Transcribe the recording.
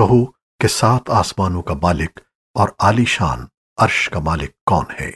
کہو کہ سات آسمانوں کا مالک اور عالی شان عرش کا مالک کون ہے۔